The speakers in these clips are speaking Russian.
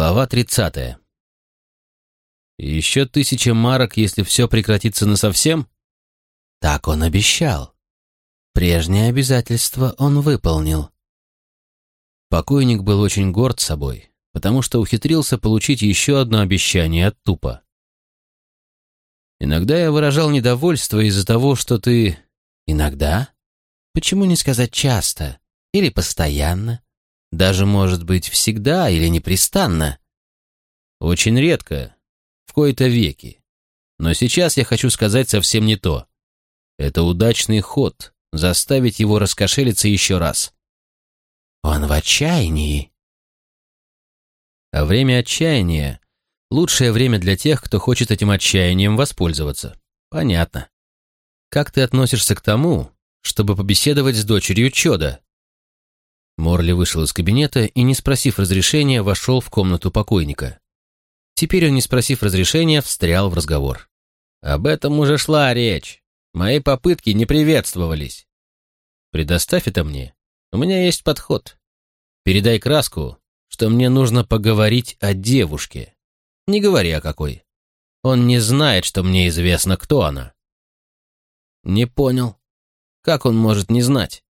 Глава 30. Еще тысяча марок, если все прекратится насовсем? Так он обещал. Прежнее обязательство он выполнил. Покойник был очень горд собой, потому что ухитрился получить еще одно обещание от Тупа. Иногда я выражал недовольство из-за того, что ты... Иногда? Почему не сказать часто? Или постоянно? Даже, может быть, всегда или непрестанно. Очень редко, в кои-то веки. Но сейчас я хочу сказать совсем не то. Это удачный ход, заставить его раскошелиться еще раз. Он в отчаянии. А время отчаяния — лучшее время для тех, кто хочет этим отчаянием воспользоваться. Понятно. Как ты относишься к тому, чтобы побеседовать с дочерью Чода? Морли вышел из кабинета и, не спросив разрешения, вошел в комнату покойника. Теперь он, не спросив разрешения, встрял в разговор. «Об этом уже шла речь. Мои попытки не приветствовались. Предоставь это мне. У меня есть подход. Передай краску, что мне нужно поговорить о девушке. Не говори о какой. Он не знает, что мне известно, кто она». «Не понял. Как он может не знать?»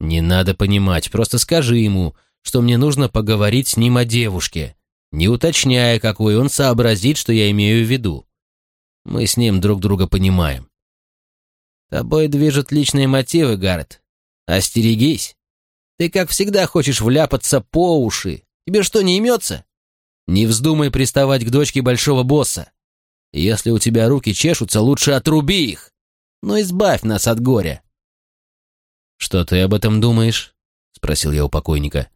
«Не надо понимать, просто скажи ему, что мне нужно поговорить с ним о девушке, не уточняя, какой он сообразит, что я имею в виду. Мы с ним друг друга понимаем». «Тобой движут личные мотивы, Гаррет. Остерегись. Ты, как всегда, хочешь вляпаться по уши. Тебе что, не имется? Не вздумай приставать к дочке большого босса. Если у тебя руки чешутся, лучше отруби их. Но избавь нас от горя». «Что ты об этом думаешь?» — спросил я у покойника.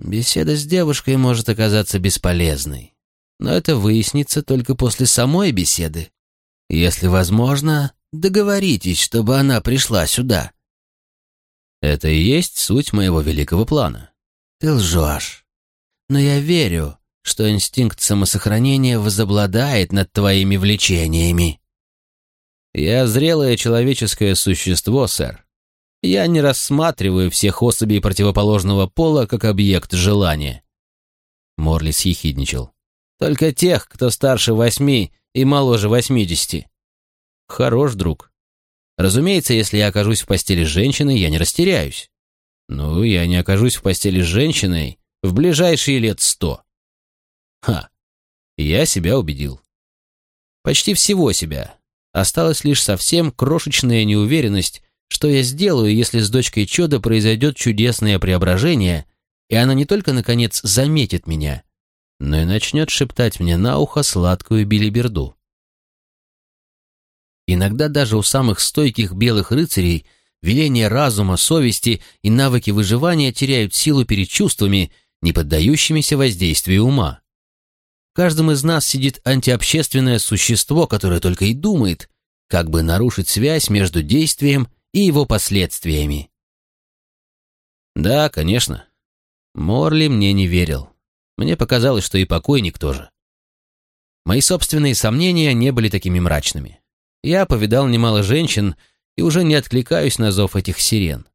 «Беседа с девушкой может оказаться бесполезной, но это выяснится только после самой беседы. Если возможно, договоритесь, чтобы она пришла сюда». «Это и есть суть моего великого плана». «Ты лжешь. Но я верю, что инстинкт самосохранения возобладает над твоими влечениями». «Я зрелое человеческое существо, сэр. Я не рассматриваю всех особей противоположного пола как объект желания. Морли съехидничал. Только тех, кто старше восьми и моложе восьмидесяти. Хорош, друг. Разумеется, если я окажусь в постели с женщиной, я не растеряюсь. Ну, я не окажусь в постели с женщиной в ближайшие лет сто. Ха, я себя убедил. Почти всего себя. Осталась лишь совсем крошечная неуверенность, что я сделаю, если с дочкой Чода произойдет чудесное преображение, и она не только, наконец, заметит меня, но и начнет шептать мне на ухо сладкую билиберду. Иногда даже у самых стойких белых рыцарей веления разума, совести и навыки выживания теряют силу перед чувствами, не поддающимися воздействию ума. В каждом из нас сидит антиобщественное существо, которое только и думает, как бы нарушить связь между действием и его последствиями. Да, конечно. Морли мне не верил. Мне показалось, что и покойник тоже. Мои собственные сомнения не были такими мрачными. Я повидал немало женщин и уже не откликаюсь на зов этих сирен.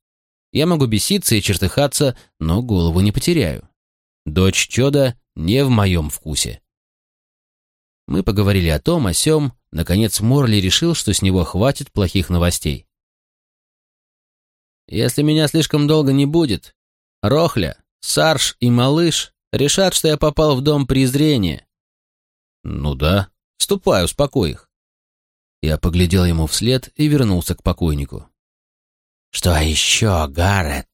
Я могу беситься и чертыхаться, но голову не потеряю. Дочь Чода не в моем вкусе. Мы поговорили о том, о сём. Наконец Морли решил, что с него хватит плохих новостей. Если меня слишком долго не будет, Рохля, Сарш и Малыш решат, что я попал в дом презрения. Ну да, ступай, успокой их. Я поглядел ему вслед и вернулся к покойнику. Что еще, Гаррет?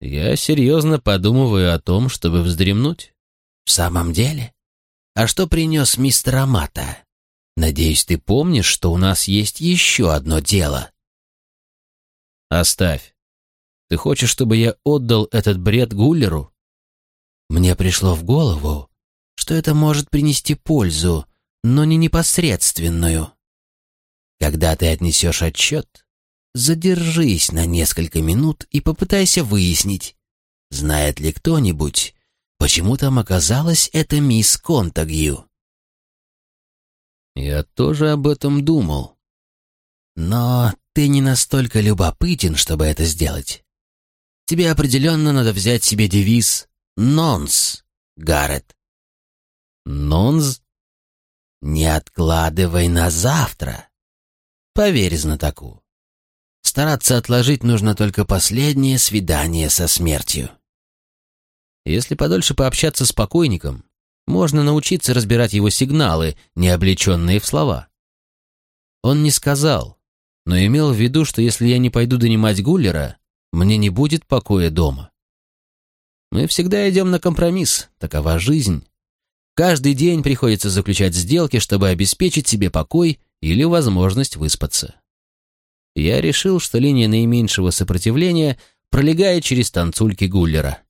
Я серьезно подумываю о том, чтобы вздремнуть. В самом деле? А что принес мистер Амата? Надеюсь, ты помнишь, что у нас есть еще одно дело. «Оставь. Ты хочешь, чтобы я отдал этот бред Гуллеру?» Мне пришло в голову, что это может принести пользу, но не непосредственную. Когда ты отнесешь отчет, задержись на несколько минут и попытайся выяснить, знает ли кто-нибудь, почему там оказалась эта мисс Контагью. Я тоже об этом думал. Но ты не настолько любопытен, чтобы это сделать. Тебе определенно надо взять себе девиз «Нонс», Гаррет. Нонз? Не откладывай на завтра. Поверь знатоку. Стараться отложить нужно только последнее свидание со смертью. Если подольше пообщаться с покойником, можно научиться разбирать его сигналы, не облеченные в слова. Он не сказал, но имел в виду, что если я не пойду донимать Гуллера, мне не будет покоя дома. Мы всегда идем на компромисс, такова жизнь. Каждый день приходится заключать сделки, чтобы обеспечить себе покой или возможность выспаться. Я решил, что линия наименьшего сопротивления пролегает через танцульки Гуллера.